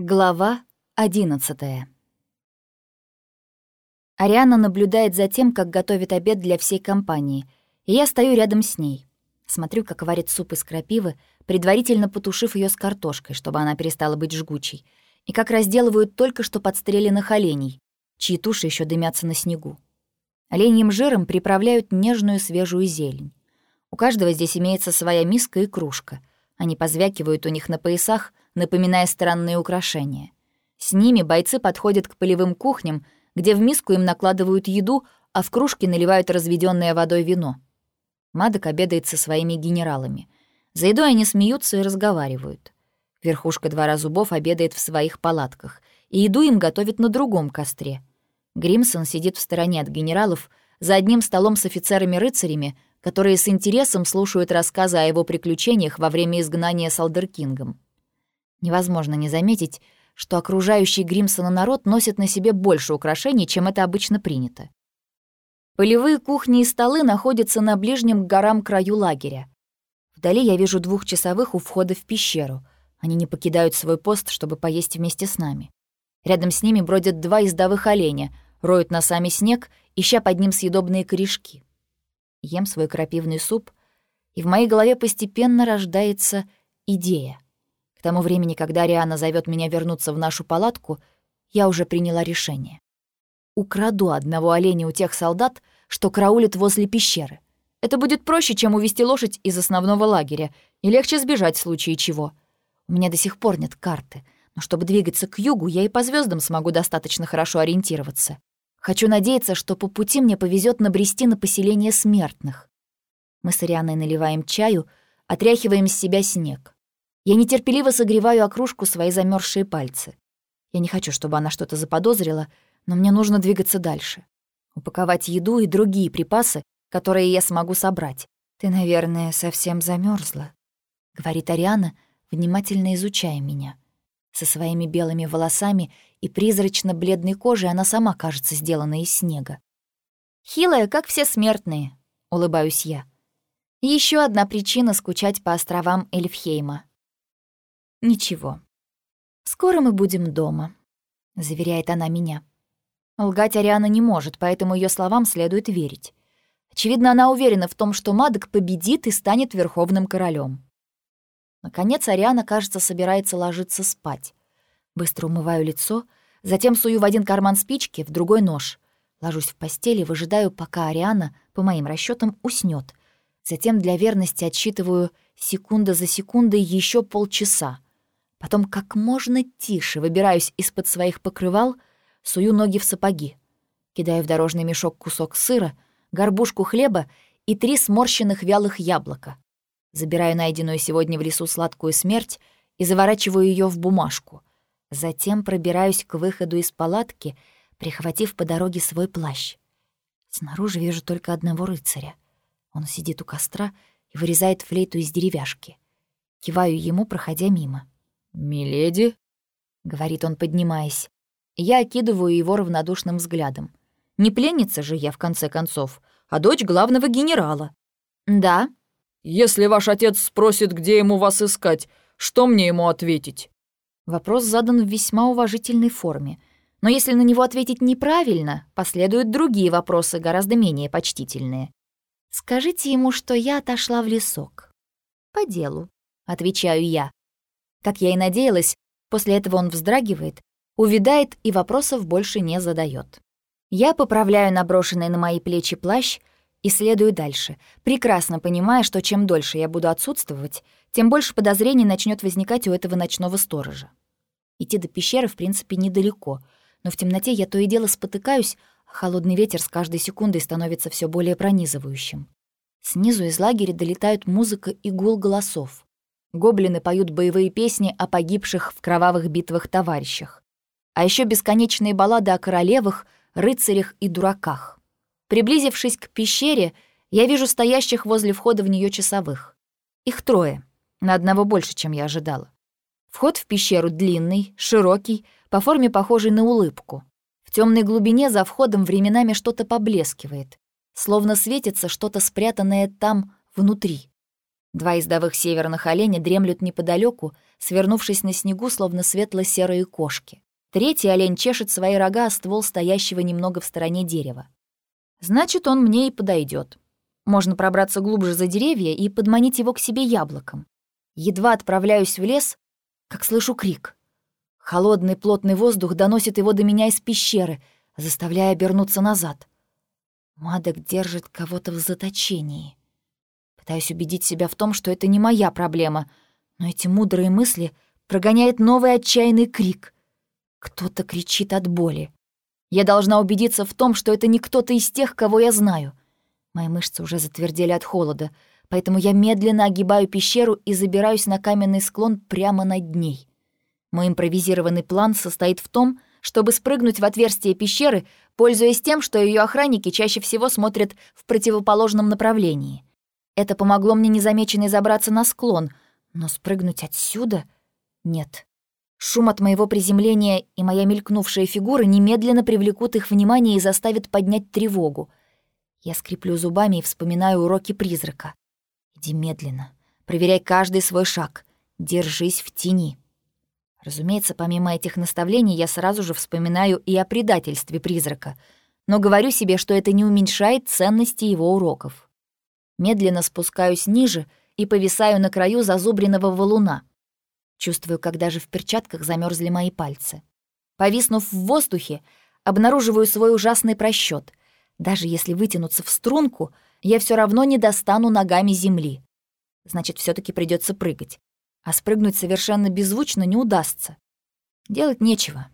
Глава одиннадцатая. Ариана наблюдает за тем, как готовит обед для всей компании, и я стою рядом с ней. Смотрю, как варит суп из крапивы, предварительно потушив ее с картошкой, чтобы она перестала быть жгучей, и как разделывают только что подстреленных оленей, чьи туши еще дымятся на снегу. Оленьим жиром приправляют нежную свежую зелень. У каждого здесь имеется своя миска и кружка. Они позвякивают у них на поясах, напоминая странные украшения. С ними бойцы подходят к полевым кухням, где в миску им накладывают еду, а в кружки наливают разведенное водой вино. Мадок обедает со своими генералами. За едой они смеются и разговаривают. Верхушка двора зубов обедает в своих палатках, и еду им готовят на другом костре. Гримсон сидит в стороне от генералов, за одним столом с офицерами-рыцарями, которые с интересом слушают рассказы о его приключениях во время изгнания с Алдеркингом. Невозможно не заметить, что окружающий Гримсона народ носит на себе больше украшений, чем это обычно принято. Полевые кухни и столы находятся на ближнем к горам краю лагеря. Вдали я вижу двух часовых у входа в пещеру. Они не покидают свой пост, чтобы поесть вместе с нами. Рядом с ними бродят два ездовых оленя, роют носами снег, ища под ним съедобные корешки. Ем свой крапивный суп, и в моей голове постепенно рождается идея — к тому времени, когда Ариана зовет меня вернуться в нашу палатку, я уже приняла решение. Украду одного оленя у тех солдат, что караулят возле пещеры. Это будет проще, чем увести лошадь из основного лагеря, и легче сбежать в случае чего. У меня до сих пор нет карты, но чтобы двигаться к югу, я и по звездам смогу достаточно хорошо ориентироваться. Хочу надеяться, что по пути мне повезет набрести на поселение смертных. Мы с Арианой наливаем чаю, отряхиваем с себя снег. Я нетерпеливо согреваю окружку свои замерзшие пальцы. Я не хочу, чтобы она что-то заподозрила, но мне нужно двигаться дальше. Упаковать еду и другие припасы, которые я смогу собрать. «Ты, наверное, совсем замерзла, говорит Ариана, внимательно изучая меня. Со своими белыми волосами и призрачно-бледной кожей она сама кажется сделана из снега. «Хилая, как все смертные», — улыбаюсь я. Еще одна причина скучать по островам Эльфхейма. «Ничего. Скоро мы будем дома», — заверяет она меня. Лгать Ариана не может, поэтому ее словам следует верить. Очевидно, она уверена в том, что Мадок победит и станет верховным королем. Наконец Ариана, кажется, собирается ложиться спать. Быстро умываю лицо, затем сую в один карман спички, в другой нож. Ложусь в постели выжидаю, пока Ариана, по моим расчетам, уснет. Затем для верности отсчитываю секунда за секундой еще полчаса — Потом как можно тише выбираюсь из-под своих покрывал, сую ноги в сапоги, кидаю в дорожный мешок кусок сыра, горбушку хлеба и три сморщенных вялых яблока. Забираю найденную сегодня в лесу сладкую смерть и заворачиваю ее в бумажку. Затем пробираюсь к выходу из палатки, прихватив по дороге свой плащ. Снаружи вижу только одного рыцаря. Он сидит у костра и вырезает флейту из деревяшки. Киваю ему, проходя мимо. «Миледи?» — говорит он, поднимаясь. Я окидываю его равнодушным взглядом. Не пленница же я, в конце концов, а дочь главного генерала. «Да». «Если ваш отец спросит, где ему вас искать, что мне ему ответить?» Вопрос задан в весьма уважительной форме. Но если на него ответить неправильно, последуют другие вопросы, гораздо менее почтительные. «Скажите ему, что я отошла в лесок». «По делу», — отвечаю я. Как я и надеялась, после этого он вздрагивает, увядает и вопросов больше не задает. Я поправляю наброшенный на мои плечи плащ и следую дальше, прекрасно понимая, что чем дольше я буду отсутствовать, тем больше подозрений начнет возникать у этого ночного сторожа. Идти до пещеры, в принципе, недалеко, но в темноте я то и дело спотыкаюсь, а холодный ветер с каждой секундой становится все более пронизывающим. Снизу из лагеря долетают музыка и гул голосов. Гоблины поют боевые песни о погибших в кровавых битвах товарищах. А еще бесконечные баллады о королевах, рыцарях и дураках. Приблизившись к пещере, я вижу стоящих возле входа в нее часовых. Их трое, на одного больше, чем я ожидала. Вход в пещеру длинный, широкий, по форме похожий на улыбку. В темной глубине за входом временами что-то поблескивает, словно светится что-то спрятанное там внутри. Два ездовых северных оленя дремлют неподалеку, свернувшись на снегу, словно светло-серые кошки. Третий олень чешет свои рога о ствол стоящего немного в стороне дерева. Значит, он мне и подойдет. Можно пробраться глубже за деревья и подманить его к себе яблоком. Едва отправляюсь в лес, как слышу крик. Холодный плотный воздух доносит его до меня из пещеры, заставляя обернуться назад. Мадок держит кого-то в заточении. Пытаюсь убедить себя в том, что это не моя проблема, но эти мудрые мысли прогоняет новый отчаянный крик. Кто-то кричит от боли. Я должна убедиться в том, что это не кто-то из тех, кого я знаю. Мои мышцы уже затвердели от холода, поэтому я медленно огибаю пещеру и забираюсь на каменный склон прямо над ней. Мой импровизированный план состоит в том, чтобы спрыгнуть в отверстие пещеры, пользуясь тем, что ее охранники чаще всего смотрят в противоположном направлении. Это помогло мне незамеченной забраться на склон, но спрыгнуть отсюда — нет. Шум от моего приземления и моя мелькнувшая фигура немедленно привлекут их внимание и заставят поднять тревогу. Я скреплю зубами и вспоминаю уроки призрака. Иди медленно, проверяй каждый свой шаг, держись в тени. Разумеется, помимо этих наставлений, я сразу же вспоминаю и о предательстве призрака, но говорю себе, что это не уменьшает ценности его уроков медленно спускаюсь ниже и повисаю на краю зазубренного валуна. Чувствую, как даже в перчатках замерзли мои пальцы. Повиснув в воздухе, обнаруживаю свой ужасный просчет. Даже если вытянуться в струнку, я все равно не достану ногами земли. Значит, все таки придется прыгать. А спрыгнуть совершенно беззвучно не удастся. Делать нечего.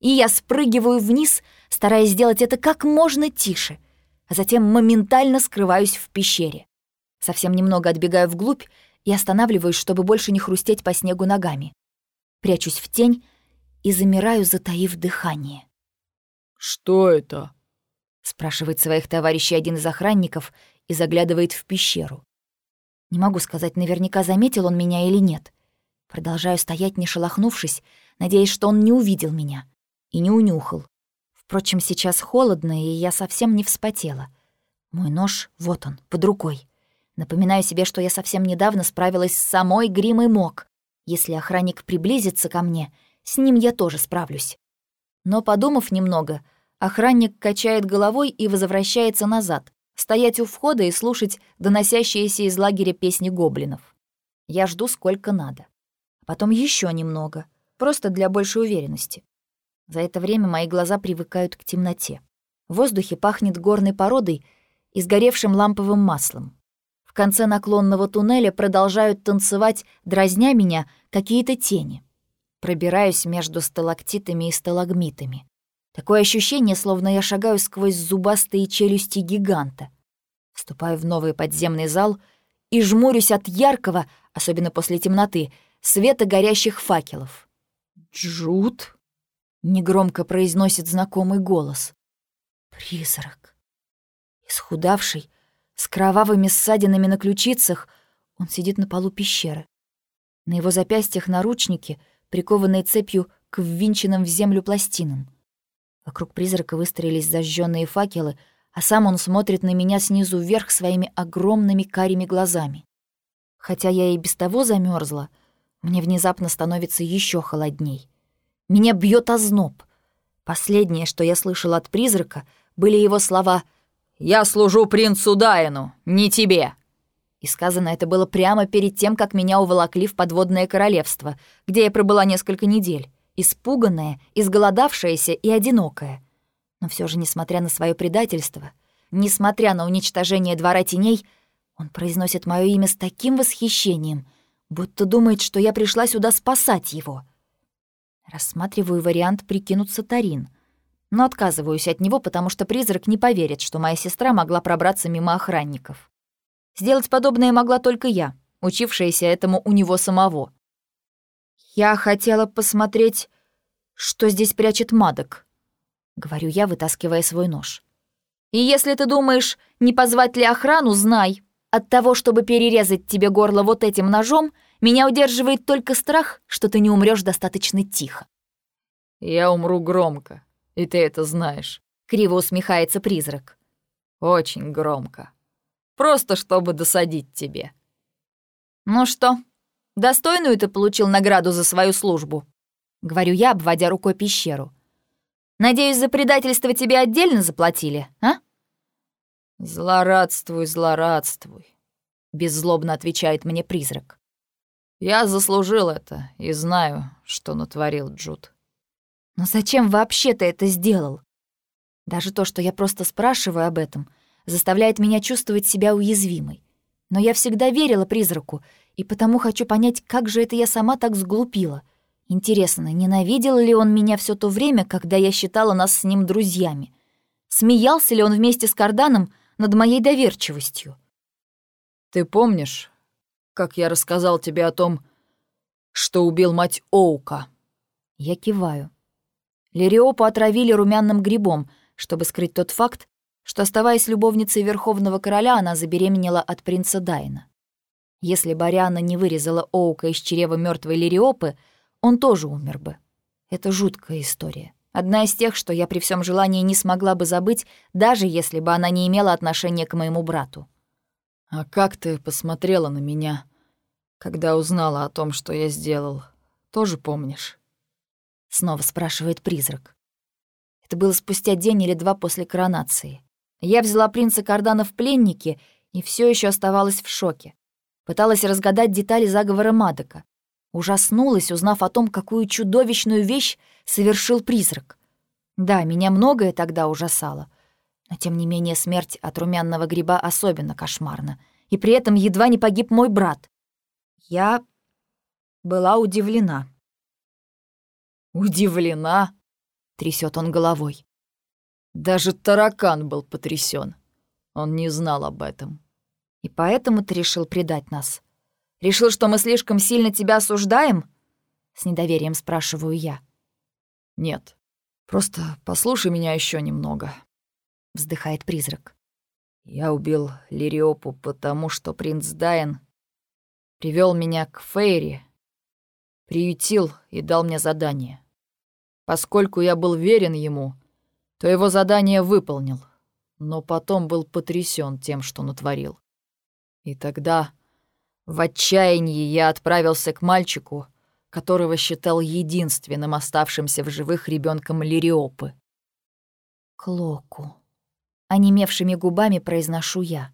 И я спрыгиваю вниз, стараясь сделать это как можно тише — а затем моментально скрываюсь в пещере. Совсем немного отбегаю вглубь и останавливаюсь, чтобы больше не хрустеть по снегу ногами. Прячусь в тень и замираю, затаив дыхание. «Что это?» — спрашивает своих товарищей один из охранников и заглядывает в пещеру. Не могу сказать, наверняка заметил он меня или нет. Продолжаю стоять, не шелохнувшись, надеясь, что он не увидел меня и не унюхал. Впрочем, сейчас холодно, и я совсем не вспотела. Мой нож, вот он, под рукой. Напоминаю себе, что я совсем недавно справилась с самой гримой мок. Если охранник приблизится ко мне, с ним я тоже справлюсь. Но, подумав немного, охранник качает головой и возвращается назад, стоять у входа и слушать доносящиеся из лагеря песни гоблинов. Я жду сколько надо. Потом еще немного, просто для большей уверенности. За это время мои глаза привыкают к темноте. В воздухе пахнет горной породой и сгоревшим ламповым маслом. В конце наклонного туннеля продолжают танцевать, дразня меня, какие-то тени. Пробираюсь между сталактитами и сталагмитами. Такое ощущение, словно я шагаю сквозь зубастые челюсти гиганта. Вступаю в новый подземный зал и жмурюсь от яркого, особенно после темноты, света горящих факелов. «Джуд?» Негромко произносит знакомый голос. Призрак. Исхудавший, с кровавыми ссадинами на ключицах, он сидит на полу пещеры. На его запястьях наручники, прикованные цепью к ввинченным в землю пластинам. Вокруг призрака выстроились зажженные факелы, а сам он смотрит на меня снизу вверх своими огромными карими глазами. Хотя я и без того замерзла, мне внезапно становится еще холодней. Меня бьет озноб. Последнее, что я слышал от призрака, были его слова «Я служу принцу Дайну, не тебе». И сказано это было прямо перед тем, как меня уволокли в подводное королевство, где я пробыла несколько недель, испуганная, изголодавшаяся и одинокая. Но все же, несмотря на свое предательство, несмотря на уничтожение двора теней, он произносит мое имя с таким восхищением, будто думает, что я пришла сюда спасать его — Рассматриваю вариант прикинуться Тарин. Но отказываюсь от него, потому что призрак не поверит, что моя сестра могла пробраться мимо охранников. Сделать подобное могла только я, учившаяся этому у него самого. «Я хотела посмотреть, что здесь прячет Мадок», — говорю я, вытаскивая свой нож. «И если ты думаешь, не позвать ли охрану, знай, от того, чтобы перерезать тебе горло вот этим ножом — меня удерживает только страх, что ты не умрёшь достаточно тихо. «Я умру громко, и ты это знаешь», — криво усмехается призрак. «Очень громко. Просто чтобы досадить тебе». «Ну что, достойную ты получил награду за свою службу?» — говорю я, обводя рукой пещеру. «Надеюсь, за предательство тебе отдельно заплатили, а?» «Злорадствуй, злорадствуй», — беззлобно отвечает мне призрак. «Я заслужил это и знаю, что натворил Джуд». «Но зачем вообще ты это сделал?» Даже то, что я просто спрашиваю об этом, заставляет меня чувствовать себя уязвимой. Но я всегда верила призраку, и потому хочу понять, как же это я сама так сглупила. Интересно, ненавидел ли он меня все то время, когда я считала нас с ним друзьями? Смеялся ли он вместе с Карданом над моей доверчивостью? «Ты помнишь, как я рассказал тебе о том, что убил мать Оука?» Я киваю. Лириопу отравили румяным грибом, чтобы скрыть тот факт, что, оставаясь любовницей Верховного Короля, она забеременела от принца Дайна. Если бы Ариана не вырезала Оука из чрева мертвой Лириопы, он тоже умер бы. Это жуткая история. Одна из тех, что я при всем желании не смогла бы забыть, даже если бы она не имела отношения к моему брату. «А как ты посмотрела на меня, когда узнала о том, что я сделал? Тоже помнишь?» Снова спрашивает призрак. Это было спустя день или два после коронации. Я взяла принца Кардана в пленники и все еще оставалась в шоке. Пыталась разгадать детали заговора Мадока. Ужаснулась, узнав о том, какую чудовищную вещь совершил призрак. Да, меня многое тогда ужасало. Но, тем не менее, смерть от румяного гриба особенно кошмарна. И при этом едва не погиб мой брат. Я была удивлена. «Удивлена?» — трясет он головой. Даже таракан был потрясен. Он не знал об этом. И поэтому ты решил предать нас? Решил, что мы слишком сильно тебя осуждаем? С недоверием спрашиваю я. Нет. Просто послушай меня еще немного. Вздыхает призрак. Я убил Лириопу, потому что принц Дайен привел меня к Фейри, приютил и дал мне задание. Поскольку я был верен ему, то его задание выполнил, но потом был потрясен тем, что натворил. И тогда, в отчаянии, я отправился к мальчику, которого считал единственным оставшимся в живых ребенком Лириопы. К Локу. Онемевшими губами произношу я.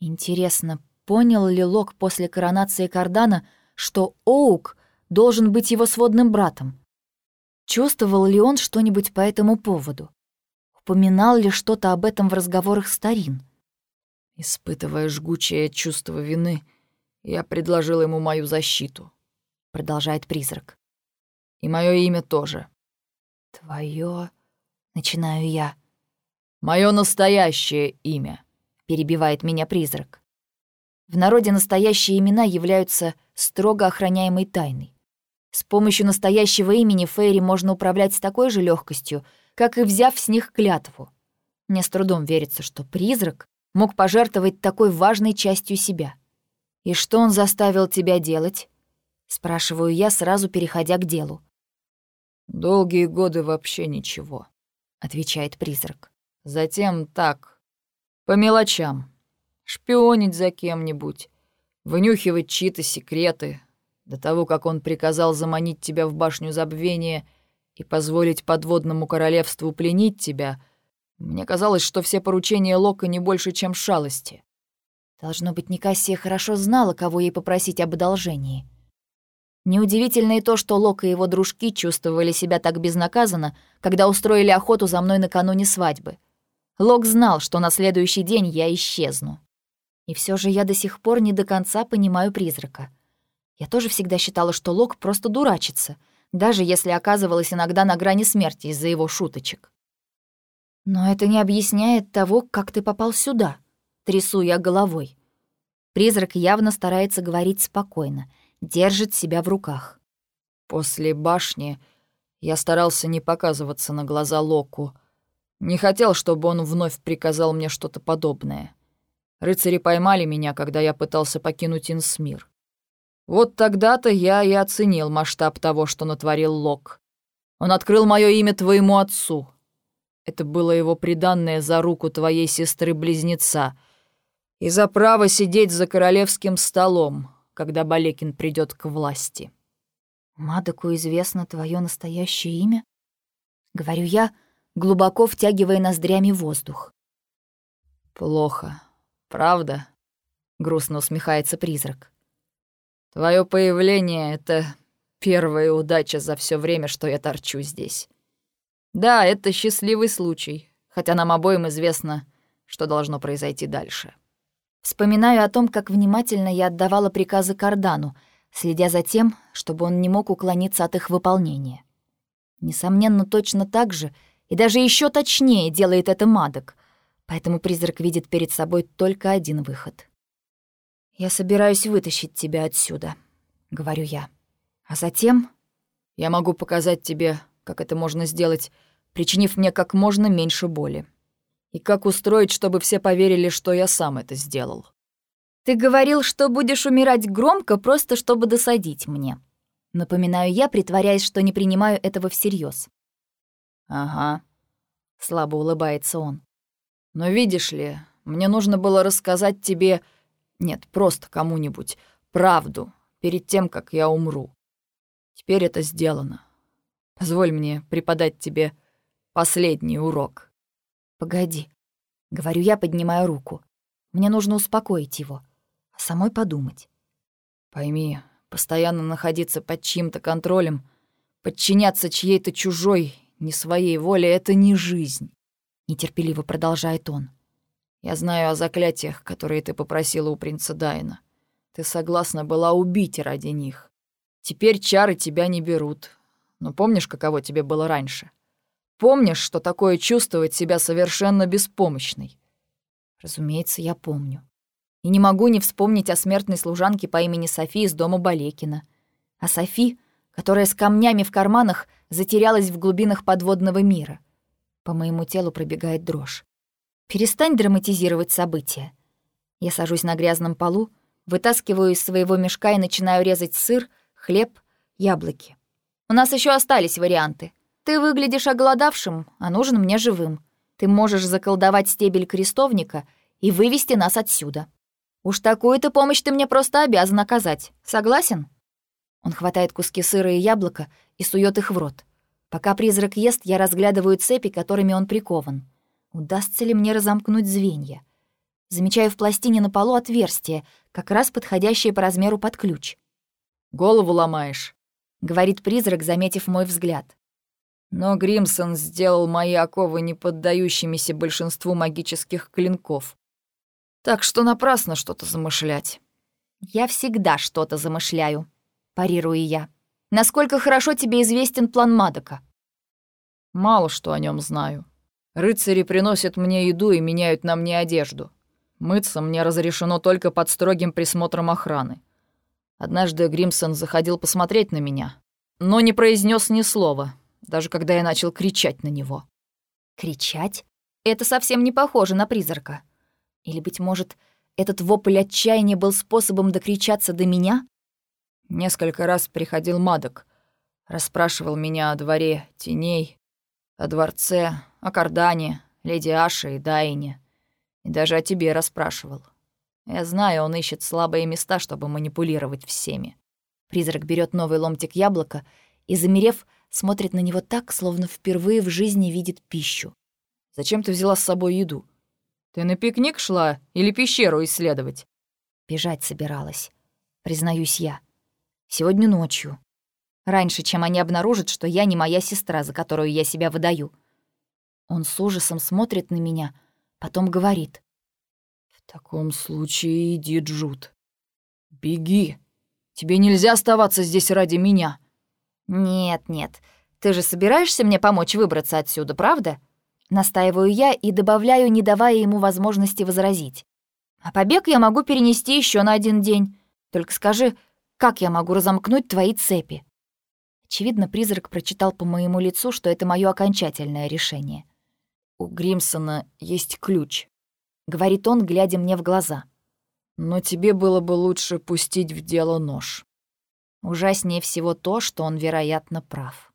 Интересно, понял ли Лок после коронации Кардана, что Оук должен быть его сводным братом? Чувствовал ли он что-нибудь по этому поводу? Упоминал ли что-то об этом в разговорах старин? Испытывая жгучее чувство вины, я предложил ему мою защиту, продолжает призрак. И мое имя тоже. Твое, начинаю я. Мое настоящее имя, перебивает меня призрак. В народе настоящие имена являются строго охраняемой тайной. С помощью настоящего имени Фейри можно управлять с такой же легкостью, как и взяв с них клятву. Мне с трудом верится, что призрак мог пожертвовать такой важной частью себя. «И что он заставил тебя делать?» — спрашиваю я, сразу переходя к делу. «Долгие годы вообще ничего», — отвечает призрак. «Затем так, по мелочам. Шпионить за кем-нибудь, вынюхивать чьи-то секреты, до того, как он приказал заманить тебя в башню забвения и позволить подводному королевству пленить тебя, мне казалось, что все поручения Лока не больше, чем шалости. Должно быть, Никасия хорошо знала, кого ей попросить об одолжении. Неудивительно и то, что Лок и его дружки чувствовали себя так безнаказанно, когда устроили охоту за мной накануне свадьбы. Лок знал, что на следующий день я исчезну. И все же я до сих пор не до конца понимаю призрака — я тоже всегда считала, что Лок просто дурачится, даже если оказывалась иногда на грани смерти из-за его шуточек. Но это не объясняет того, как ты попал сюда. Трясу я головой. Призрак явно старается говорить спокойно, держит себя в руках. После башни я старался не показываться на глаза Локу. Не хотел, чтобы он вновь приказал мне что-то подобное. Рыцари поймали меня, когда я пытался покинуть Инсмир. Вот тогда-то я и оценил масштаб того, что натворил Лок. Он открыл мое имя твоему отцу. Это было его приданное за руку твоей сестры-близнеца и за право сидеть за королевским столом, когда Балекин придет к власти. Мадоку известно твое настоящее имя? Говорю я, глубоко втягивая ноздрями воздух. Плохо, правда? Грустно усмехается призрак. Твое появление — это первая удача за все время, что я торчу здесь. Да, это счастливый случай, хотя нам обоим известно, что должно произойти дальше. Вспоминаю о том, как внимательно я отдавала приказы Кардану — следя за тем, чтобы он не мог уклониться от их выполнения. Несомненно, точно так же и даже еще точнее делает это Мадок, поэтому призрак видит перед собой только один выход. «Я собираюсь вытащить тебя отсюда», — говорю я. А затем я могу показать тебе, как это можно сделать, причинив мне как можно меньше боли. И как устроить, чтобы все поверили, что я сам это сделал. Ты говорил, что будешь умирать громко, просто чтобы досадить мне. Напоминаю я, притворяясь, что не принимаю этого всерьез. Ага. Слабо улыбается он. Но видишь ли, мне нужно было рассказать тебе... Нет, просто кому-нибудь. Правду, перед тем, как я умру. Теперь это сделано. Позволь мне преподать тебе последний урок. Погоди. Говорю я, поднимая руку. Мне нужно успокоить его самой подумать. Пойми, постоянно находиться под чьим-то контролем, подчиняться чьей-то чужой, не своей воле — это не жизнь, — нетерпеливо продолжает он. Я знаю о заклятиях, которые ты попросила у принца Дайна. Ты согласна была убить ради них. Теперь чары тебя не берут. Но помнишь, каково тебе было раньше? Помнишь, что такое чувствовать себя совершенно беспомощной? Разумеется, я помню. И не могу не вспомнить о смертной служанке по имени Софи из дома Балекина. О Софи, которая с камнями в карманах затерялась в глубинах подводного мира. По моему телу пробегает дрожь. Перестань драматизировать события. Я сажусь на грязном полу, вытаскиваю из своего мешка и начинаю резать сыр, хлеб, яблоки. У нас еще остались варианты. Ты выглядишь оголодавшим, а нужен мне живым. Ты можешь заколдовать стебель крестовника и вывести нас отсюда. Уж такую-то помощь ты мне просто обязан оказать. Согласен?» Он хватает куски сыра и яблока и сует их в рот. Пока призрак ест, я разглядываю цепи, которыми он прикован. Удастся ли мне разомкнуть звенья? Замечаю в пластине на полу отверстие, как раз подходящее по размеру под ключ. «Голову ломаешь», — говорит призрак, заметив мой взгляд. Но Гримсон сделал мои оковы неподдающимися большинству магических клинков. Так что напрасно что-то замышлять. Я всегда что-то замышляю, парирую я. Насколько хорошо тебе известен план Мадока? Мало что о нем знаю. Рыцари приносят мне еду и меняют на мне одежду. Мыться мне разрешено только под строгим присмотром охраны. Однажды Гримсон заходил посмотреть на меня, но не произнес ни слова, даже когда я начал кричать на него. Кричать? Это совсем не похоже на призрака. Или, быть может, этот вопль отчаяния был способом докричаться до меня? Несколько раз приходил Мадок, расспрашивал меня о дворе теней, о дворце, о Кардане, леди Аше и Дайне. И даже о тебе расспрашивал. Я знаю, он ищет слабые места, чтобы манипулировать всеми. Призрак берет новый ломтик яблока и, замерев, смотрит на него так, словно впервые в жизни видит пищу. «Зачем ты взяла с собой еду?» Ты на пикник шла или пещеру исследовать? Бежать собиралась, признаюсь я. Сегодня ночью. Раньше, чем они обнаружат, что я не моя сестра, за которую я себя выдаю. Он с ужасом смотрит на меня, потом говорит. «В таком случае иди, Джуд. Беги. Тебе нельзя оставаться здесь ради меня». «Нет, нет. Ты же собираешься мне помочь выбраться отсюда, правда?» Настаиваю я и добавляю, не давая ему возможности возразить. А побег я могу перенести еще на один день. Только скажи, как я могу разомкнуть твои цепи? Очевидно, призрак прочитал по моему лицу, что это мое окончательное решение. «У Гримсона есть ключ», — говорит он, глядя мне в глаза. «Но тебе было бы лучше пустить в дело нож». Ужаснее всего то, что он, вероятно, прав.